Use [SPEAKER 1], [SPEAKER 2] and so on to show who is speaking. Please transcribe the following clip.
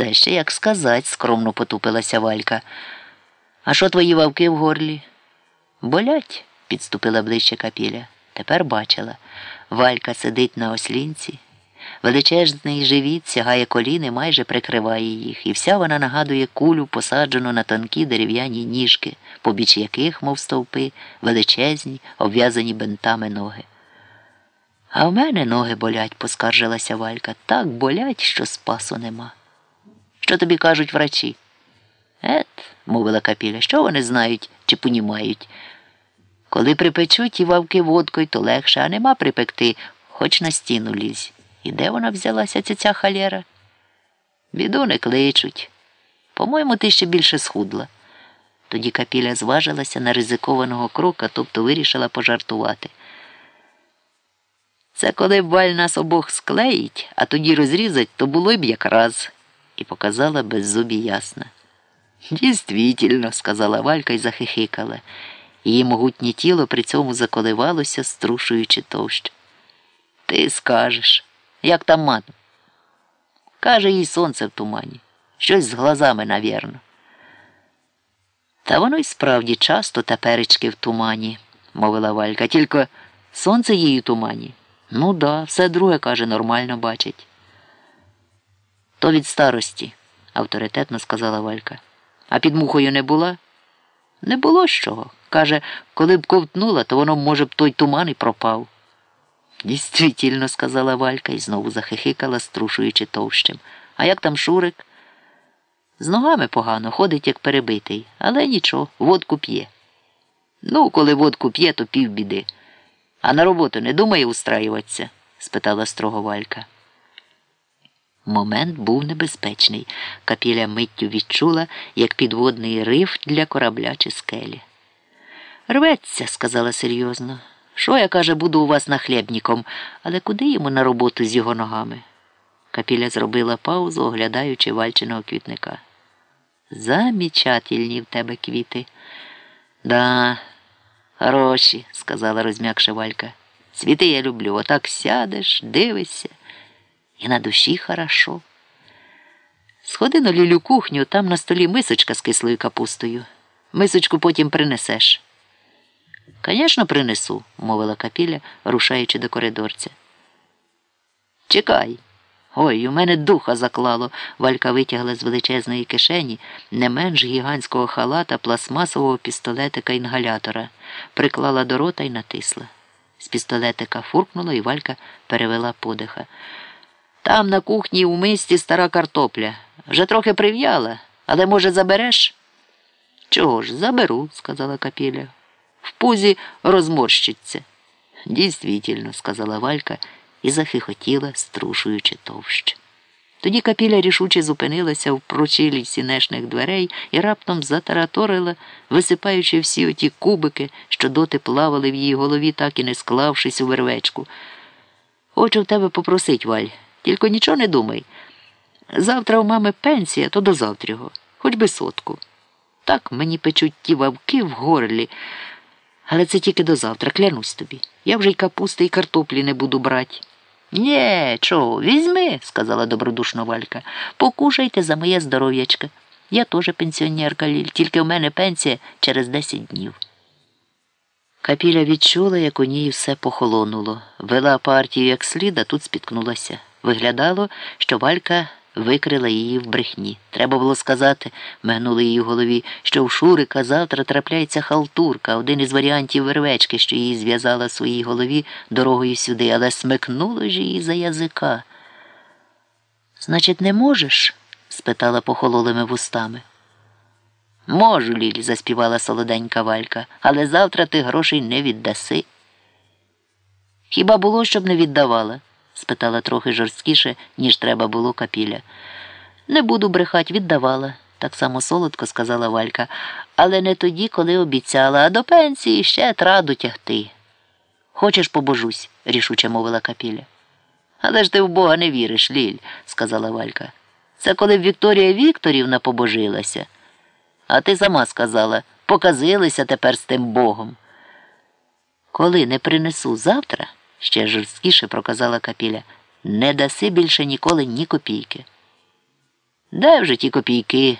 [SPEAKER 1] Це ще як сказать, скромно потупилася Валька. А що твої вавки в горлі? Болять, підступила ближче капіля. Тепер бачила. Валька сидить на ослінці. Величезний живіт сягає коліни, майже прикриває їх, і вся вона нагадує кулю, посаджену на тонкі дерев'яні ніжки, побіч яких, мов стовпи, величезні, обв'язані бентами ноги. А в мене ноги болять, поскаржилася Валька. Так болять, що спасу нема. Що тобі кажуть врачі? Ет, мовила капіля, що вони знають чи понімають? Коли припечуть і вавки водкою, то легше, а нема припекти, хоч на стіну лізь. І де вона взялася ця ця халєра? Біду не кличуть. По-моєму, ти ще більше схудла. Тоді капіля зважилася на ризикованого крока, тобто вирішила пожартувати. Це коли б валь нас обох склеїть, а тоді розрізать, то було б якраз, і показала беззубі ясно. Дійствительно, сказала Валька і захихикала. Її могутнє тіло при цьому заколивалося, струшуючи товщ. Ти скажеш, як там мат? Каже їй сонце в тумані. Щось з глазами, навірно. Та воно й справді часто теперечки в тумані, мовила Валька. Тільки сонце їй у тумані. Ну да, все друге, каже, нормально бачить. То від старості, авторитетно сказала Валька. А під мухою не була? Не було з чого. Каже, коли б ковтнула, то воно, може б, той туман і пропав. Дійствительно, сказала Валька і знову захихикала, струшуючи товщем. А як там Шурик? З ногами погано, ходить, як перебитий, але нічого, водку п'є. Ну, коли водку п'є, то півбіди. А на роботу не думає устраюватися? спитала строго Валька. Момент був небезпечний. Капіля миттю відчула, як підводний риф для корабля чи скелі. Рветься, сказала серйозно. Що я, каже, буду у вас нахлєбніком, але куди йому на роботу з його ногами? Капіля зробила паузу, оглядаючи вальчиного квітника. Замічательні в тебе квіти. Да, хороші, сказала розм'якша Валька. Цвіти я люблю, отак сядеш, дивишся, і на душі хорошо. Сходи на лілю кухню, там на столі мисочка з кислою капустою. Мисочку потім принесеш. Звісно, принесу, мовила капіля, рушаючи до коридорця. Чекай. Ой, у мене духа заклало. Валька витягла з величезної кишені не менш гігантського халата пластмасового пістолетика інгалятора, приклала до рота і натисла. З пістолетика фуркнуло, і Валька перевела подиха. Там на кухні у мисті стара картопля. Вже трохи прив'яла, але, може, забереш? Чого ж, заберу, сказала капіля. В пузі розморщиться. Дійствительно, сказала Валька і захихотіла, струшуючи товщ. Тоді капіля рішуче зупинилася в прочилі сінешних дверей і раптом затараторила, висипаючи всі оті кубики, що доти плавали в її голові, так і не склавшись у вервечку. Хочу в тебе попросить, Валь, тільки нічого не думай. Завтра у мами пенсія, то до завтрього, хоч би сотку. Так мені печуть ті вавки в горлі. Але це тільки до завтра, клянусь тобі. Я вже й капусти, і картоплі не буду брати. Нє, чого, візьми, сказала добродушно Валька. Покушайте за моє здоров'ячка. Я теж пенсіонерка Ліль, тільки в мене пенсія через десять днів. Капіля відчула, як у ній все похолонуло. Вела партію як слід, а тут спіткнулася. Виглядало, що Валька викрила її в брехні. Треба було сказати, мигнули її в голові, що в Шурика завтра трапляється халтурка, один із варіантів вервечки, що її зв'язала в своїй голові дорогою сюди, але смикнуло ж її за язика. Значить, не можеш? спитала похололими вустами. Можу, Лілі, заспівала солоденька Валька, але завтра ти грошей не віддаси. Хіба було, щоб не віддавала? Спитала трохи жорсткіше, ніж треба було капіля. Не буду брехать, віддавала, так само солодко сказала Валька, але не тоді, коли обіцяла, а до пенсії ще траду тягти. Хочеш побожусь, рішуче мовила капіля. Але ж ти в Бога не віриш, Ліль, сказала Валька. Це коли б Вікторія Вікторівна побожилася. А ти сама сказала, показилися тепер з тим Богом. Коли не принесу завтра ще жорсткіше проказала капіля. Не даси більше ніколи ні копійки. Де вже ті копійки?